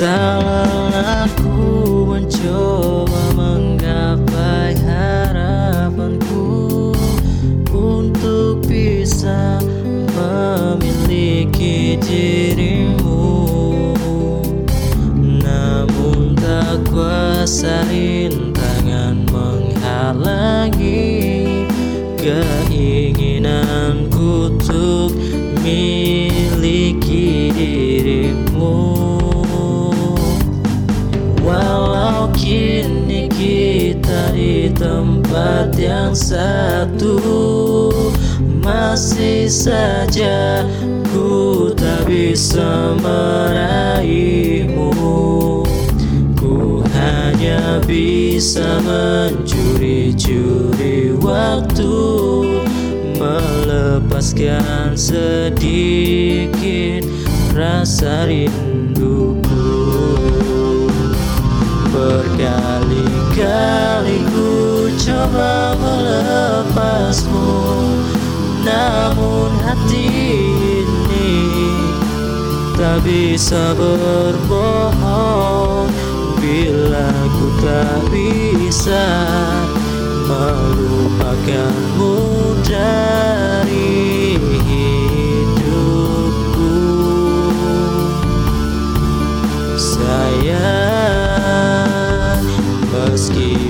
Tak aku mencoba menggapai harapanku Untuk bisa memiliki dirimu. Namun tak kuasa rintangan menghalangi Keinginanku yang satu Masih saja ku tak bisa meraihmu. Ku hanya bisa mencuri-curi waktu Melepaskan sedikit rasa rinduku Berkali-kali coba melepasmu. Namun hati ini tak bisa berbohong. Bila ku tak bisa melupakanmu dari hidupku. Sayang Meskipun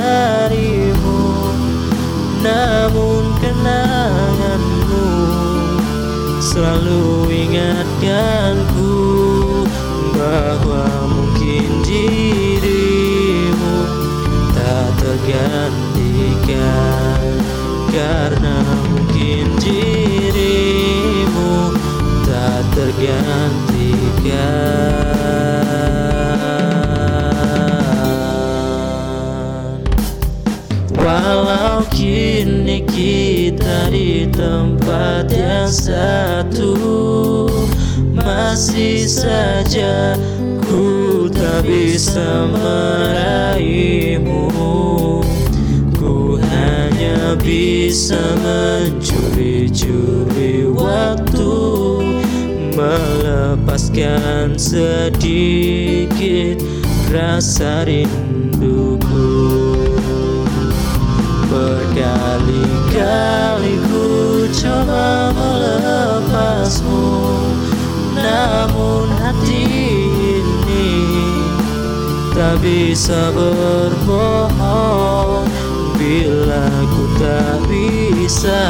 darimu Namun kenanganmu Selalu ingatkanku Bahwa mungkin dirimu Tak tergantikan Karena mungkin dirimu Tak tergantikan Walau kini kita di tempat yang satu Masih saja ku tak bisa meraihmu. Ku hanya bisa mencuri-curi waktu Melepaskan sedikit rasa rinduku Berkali-kali ku coba melepasmu Namun hati ini tak bisa berbohong. Bila ku tak bisa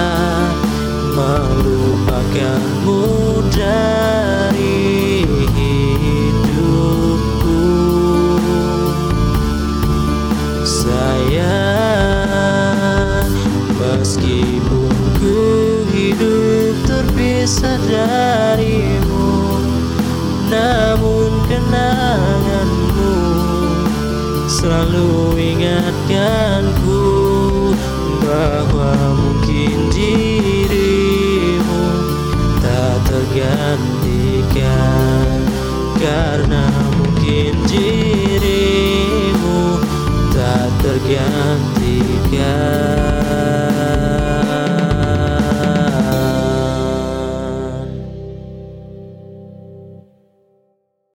melupakanmu dari sadarimu Namun kenanganmu selalu ingatkanku Bahwa mungkin dirimu tak tergantikan Karena mungkin dirimu tak tergantikan.